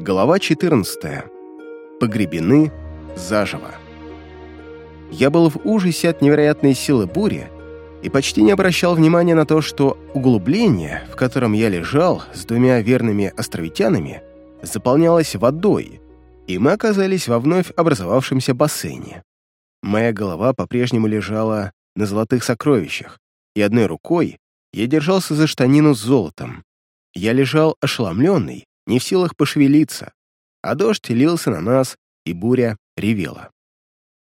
Глава 14. Погребены заживо. Я был в ужасе от невероятной силы бури и почти не обращал внимания на то, что углубление, в котором я лежал с двумя верными островитянами, заполнялось водой, и мы оказались во вновь образовавшемся бассейне. Моя голова по-прежнему лежала на золотых сокровищах, и одной рукой я держался за штанину с золотом. Я лежал ошеломленный, не в силах пошевелиться, а дождь лился на нас, и буря ревела.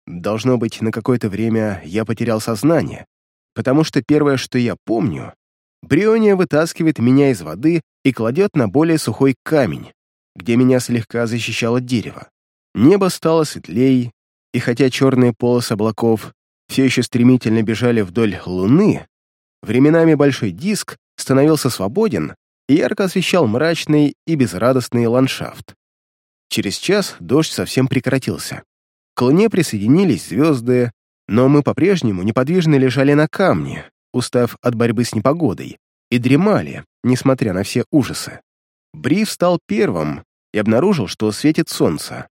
Должно быть, на какое-то время я потерял сознание, потому что первое, что я помню, Бриония вытаскивает меня из воды и кладет на более сухой камень, где меня слегка защищало дерево. Небо стало светлей, и хотя черные полосы облаков все еще стремительно бежали вдоль луны, временами большой диск становился свободен ярко освещал мрачный и безрадостный ландшафт. Через час дождь совсем прекратился. К луне присоединились звезды, но мы по-прежнему неподвижно лежали на камне, устав от борьбы с непогодой, и дремали, несмотря на все ужасы. Бри встал первым и обнаружил, что светит солнце.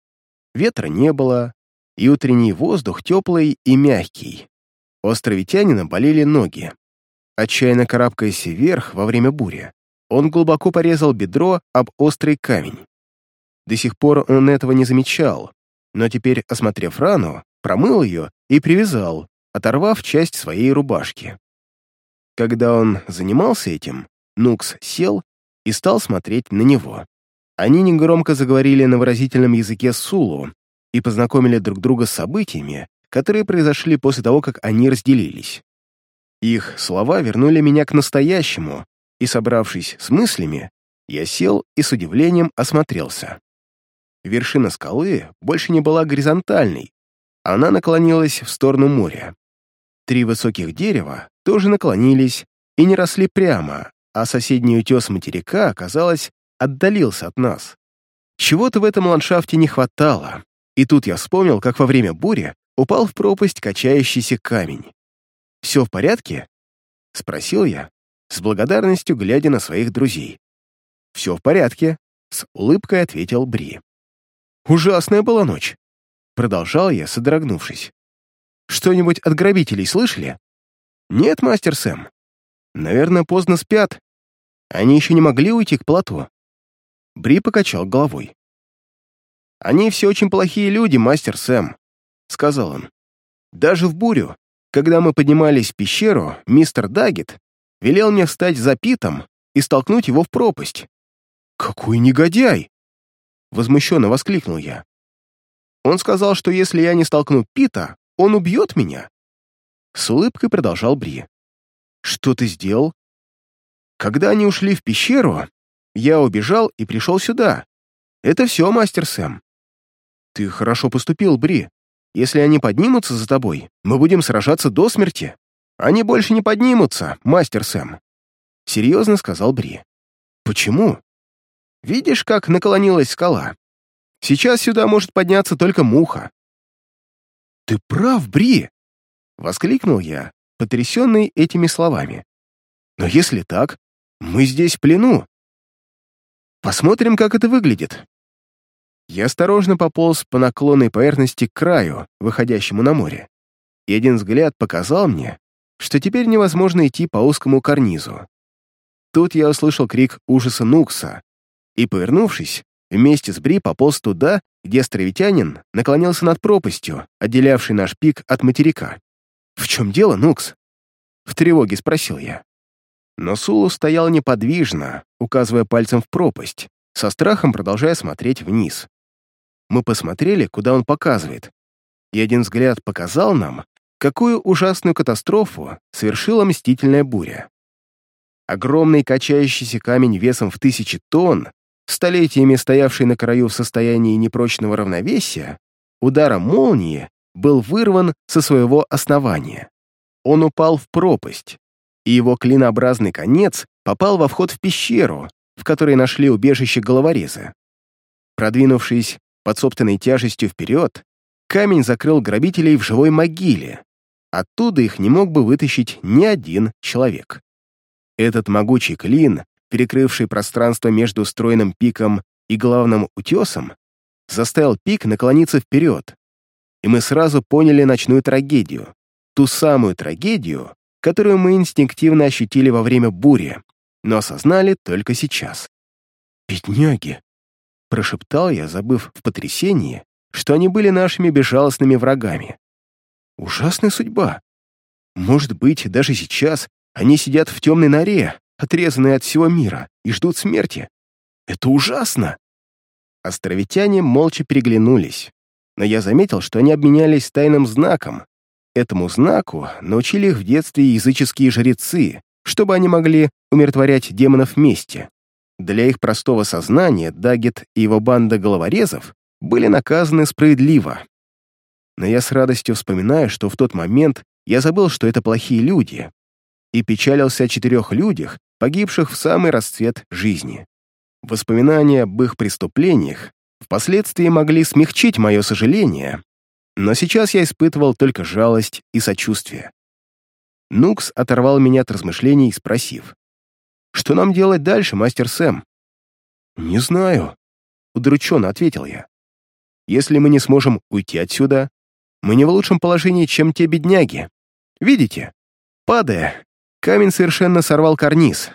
Ветра не было, и утренний воздух теплый и мягкий. У островитянина болели ноги. Отчаянно карабкаясь вверх во время бури, он глубоко порезал бедро об острый камень. До сих пор он этого не замечал, но теперь, осмотрев рану, промыл ее и привязал, оторвав часть своей рубашки. Когда он занимался этим, Нукс сел и стал смотреть на него. Они негромко заговорили на выразительном языке Сулу и познакомили друг друга с событиями, которые произошли после того, как они разделились. Их слова вернули меня к настоящему, и, собравшись с мыслями, я сел и с удивлением осмотрелся. Вершина скалы больше не была горизонтальной, она наклонилась в сторону моря. Три высоких дерева тоже наклонились и не росли прямо, а соседний утес материка, казалось, отдалился от нас. Чего-то в этом ландшафте не хватало, и тут я вспомнил, как во время бури упал в пропасть качающийся камень. «Все в порядке?» — спросил я, с благодарностью глядя на своих друзей. «Все в порядке», — с улыбкой ответил Бри. «Ужасная была ночь», — продолжал я, содрогнувшись. «Что-нибудь от грабителей слышали?» «Нет, мастер Сэм. Наверное, поздно спят. Они еще не могли уйти к плоту». Бри покачал головой. «Они все очень плохие люди, мастер Сэм», — сказал он. «Даже в бурю, когда мы поднимались в пещеру, мистер Даггет велел мне встать за Питом и столкнуть его в пропасть. «Какой негодяй!» Возмущенно воскликнул я. Он сказал, что если я не столкну Пита, он убьет меня. С улыбкой продолжал Бри. «Что ты сделал?» «Когда они ушли в пещеру, я убежал и пришел сюда. Это все, мастер Сэм». «Ты хорошо поступил, Бри. Если они поднимутся за тобой, мы будем сражаться до смерти». «Они больше не поднимутся, мастер Сэм», — серьезно сказал Бри. «Почему?» «Видишь, как наклонилась скала? Сейчас сюда может подняться только муха». «Ты прав, Бри!» — воскликнул я, потрясенный этими словами. «Но если так, мы здесь в плену. Посмотрим, как это выглядит». Я осторожно пополз по наклонной поверхности к краю, выходящему на море, и один взгляд показал мне, что теперь невозможно идти по узкому карнизу. Тут я услышал крик ужаса Нукса и, повернувшись, вместе с Бри пополз туда, где островитянин наклонился над пропастью, отделявшей наш пик от материка. «В чем дело, Нукс?» В тревоге спросил я. Но Сулу стоял неподвижно, указывая пальцем в пропасть, со страхом продолжая смотреть вниз. Мы посмотрели, куда он показывает, и один взгляд показал нам, какую ужасную катастрофу совершила мстительная буря. Огромный качающийся камень весом в тысячи тонн, столетиями стоявший на краю в состоянии непрочного равновесия, ударом молнии был вырван со своего основания. Он упал в пропасть, и его клинообразный конец попал во вход в пещеру, в которой нашли убежище головореза. Продвинувшись под собственной тяжестью вперед, камень закрыл грабителей в живой могиле, Оттуда их не мог бы вытащить ни один человек. Этот могучий клин, перекрывший пространство между стройным пиком и главным утесом, заставил пик наклониться вперед, и мы сразу поняли ночную трагедию, ту самую трагедию, которую мы инстинктивно ощутили во время бури, но осознали только сейчас. «Бедняги!» — прошептал я, забыв в потрясении, что они были нашими безжалостными врагами. «Ужасная судьба. Может быть, даже сейчас они сидят в темной норе, отрезанные от всего мира, и ждут смерти. Это ужасно!» Островитяне молча переглянулись, но я заметил, что они обменялись тайным знаком. Этому знаку научили их в детстве языческие жрецы, чтобы они могли умиротворять демонов вместе. Для их простого сознания Дагет и его банда головорезов были наказаны справедливо. Но я с радостью вспоминаю, что в тот момент я забыл, что это плохие люди, и печалился о четырех людях, погибших в самый расцвет жизни. Воспоминания об их преступлениях впоследствии могли смягчить мое сожаление, но сейчас я испытывал только жалость и сочувствие. Нукс оторвал меня от размышлений, спросив, «Что нам делать дальше, мастер Сэм?» «Не знаю», — удрученно ответил я. «Если мы не сможем уйти отсюда, мы не в лучшем положении, чем те бедняги. Видите? Падая, камень совершенно сорвал карниз».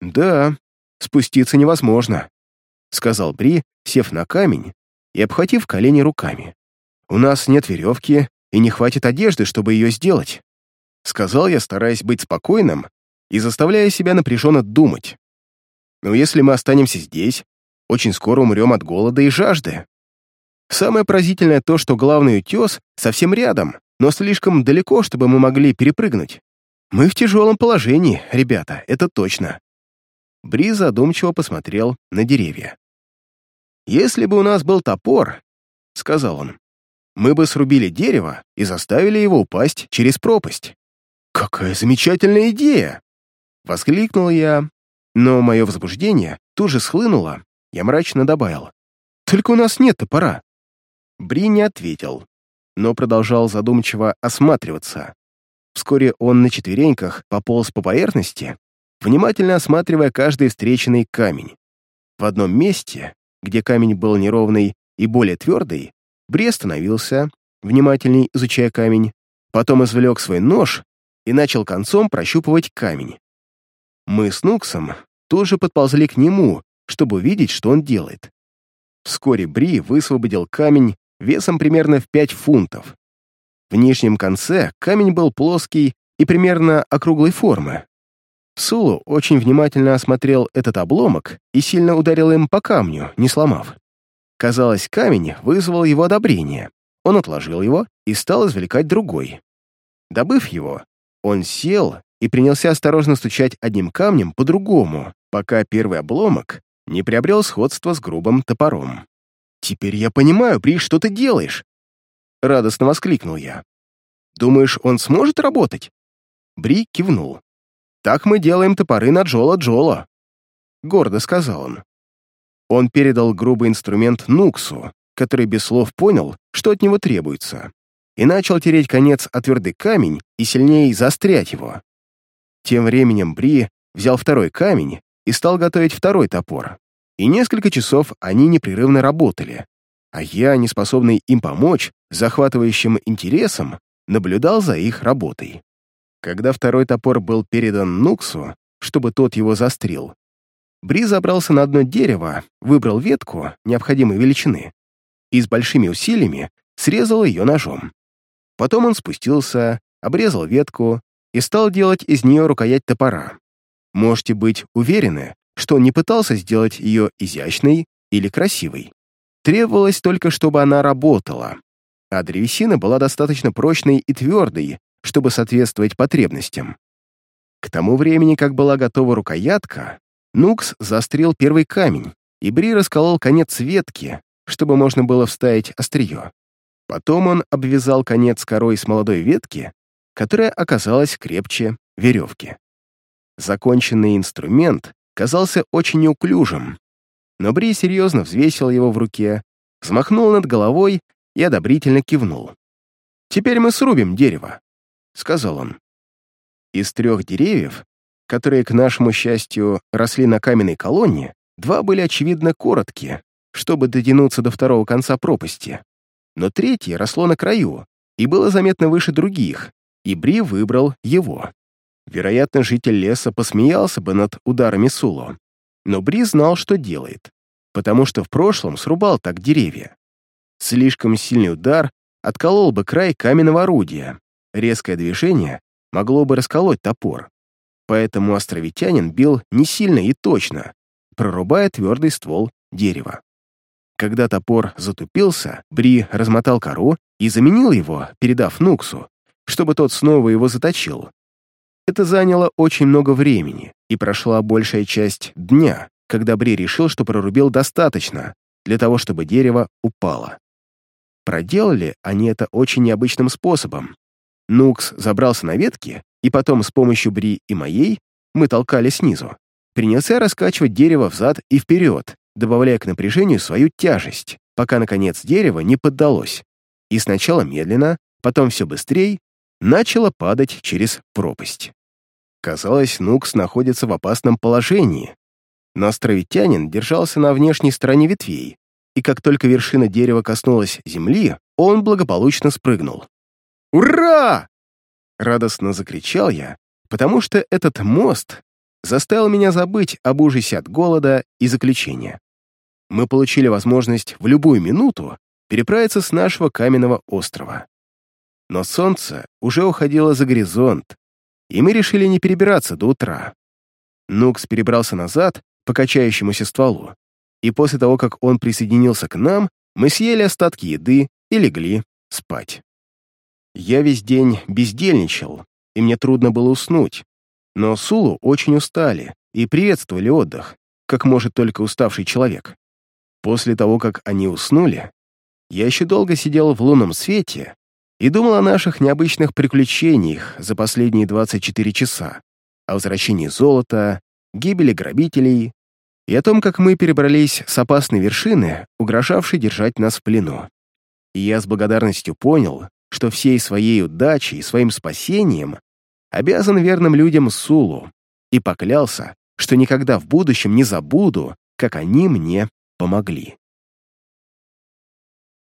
«Да, спуститься невозможно», — сказал Бри, сев на камень и обхватив колени руками. «У нас нет веревки и не хватит одежды, чтобы ее сделать», — сказал я, стараясь быть спокойным и заставляя себя напряженно думать. «Но если мы останемся здесь, очень скоро умрем от голода и жажды. Самое поразительное то, что главный утес совсем рядом, но слишком далеко, чтобы мы могли перепрыгнуть. Мы в тяжелом положении, ребята, это точно. Бри задумчиво посмотрел на деревья. «Если бы у нас был топор, — сказал он, — мы бы срубили дерево и заставили его упасть через пропасть». «Какая замечательная идея!» — воскликнул я, но мое возбуждение тут же схлынуло, я мрачно добавил. «Только у нас нет топора». Бри не ответил, но продолжал задумчиво осматриваться. Вскоре он на четвереньках пополз по поверхности внимательно осматривая каждый встреченный камень. В одном месте, где камень был неровный и более твердый, Бри остановился, внимательней изучая камень, потом извлек свой нож и начал концом прощупывать камень. Мы с Нуксом тут же подползли к нему, чтобы увидеть, что он делает. Вскоре Бри высвободил камень весом примерно в 5 фунтов. В нижнем конце камень был плоский и примерно округлой формы, Сулу очень внимательно осмотрел этот обломок и сильно ударил им по камню, не сломав. Казалось, камень вызвал его одобрение. Он отложил его и стал извлекать другой. Добыв его, он сел и принялся осторожно стучать одним камнем по другому, пока первый обломок не приобрел сходство с грубым топором. «Теперь я понимаю, Бри, что ты делаешь!» Радостно воскликнул я. «Думаешь, он сможет работать?» Бри кивнул. Так мы делаем топоры на Джола-Джола», — гордо сказал он. Он передал грубый инструмент Нуксу, который без слов понял, что от него требуется, и начал тереть конец о твердый камень и сильнее заострять его. Тем временем Бри взял второй камень и стал готовить второй топор. И несколько часов они непрерывно работали, а я, не способный им помочь, захватывающим интересом, наблюдал за их работой. Когда второй топор был передан Нуксу, чтобы тот его застрил, Бри забрался на одно дерево, выбрал ветку необходимой величины и с большими усилиями срезал ее ножом. Потом он спустился, обрезал ветку и стал делать из нее рукоять топора. Можете быть уверены, что он не пытался сделать ее изящной или красивой. Требовалось только, чтобы она работала, а древесина была достаточно прочной и твердой, чтобы соответствовать потребностям. К тому времени, как была готова рукоятка, Нукс заострил первый камень, и Бри расколол конец ветки, чтобы можно было вставить острие. Потом он обвязал конец корой с молодой ветки, которая оказалась крепче веревки. Законченный инструмент казался очень неуклюжим, но Бри серьезно взвесил его в руке, взмахнул над головой и одобрительно кивнул. «Теперь мы срубим дерево», — сказал он. Из трех деревьев, которые, к нашему счастью, росли на каменной колонне, Два были, очевидно, короткие, чтобы дотянуться до второго конца пропасти. Но третье росло на краю и было заметно выше других, и Бри выбрал его. Вероятно, житель леса посмеялся бы над ударами Суло, но Бри знал, что делает, потому что в прошлом срубал так деревья. Слишком сильный удар отколол бы край каменного орудия, резкое движение могло бы расколоть топор. Поэтому островитянин бил не сильно и точно, прорубая твердый ствол дерева. Когда топор затупился, Бри размотал кору и заменил его, передав Нуксу, чтобы тот снова его заточил. Это заняло очень много времени, и прошла большая часть дня, когда Бри решил, что прорубил достаточно для того, чтобы дерево упало. Проделали они это очень необычным способом. Нукс забрался на ветки, и потом с помощью Бри и моей мы толкали снизу. Принялся раскачивать дерево взад и вперед, добавляя к напряжению свою тяжесть, пока, наконец, дерево не поддалось. И сначала медленно, потом все быстрее, начало падать через пропасть. Казалось, Нукс находится в опасном положении, но островитянин держался на внешней стороне ветвей, и как только вершина дерева коснулась земли, он благополучно спрыгнул. «Ура!» — радостно закричал я, потому что этот мост заставил меня забыть об ужасе от голода и заключения. Мы получили возможность в любую минуту переправиться с нашего каменного острова. Но солнце уже уходило за горизонт, и мы решили не перебираться до утра. Нукс перебрался назад по качающемуся стволу, и после того, как он присоединился к нам, мы съели остатки еды и легли спать. Я весь день бездельничал, и мне трудно было уснуть, но Сулу очень устали и приветствовали отдых, как может только уставший человек. После того, как они уснули, я еще долго сидел в лунном свете и думал о наших необычных приключениях за последние 24 часа, о возвращении золота, гибели грабителей и о том, как мы перебрались с опасной вершины, угрожавшей держать нас в плену. И я с благодарностью понял, что всей своей удачей и своим спасением обязан верным людям Сулу, и поклялся, что никогда в будущем не забуду, как они мне помогли.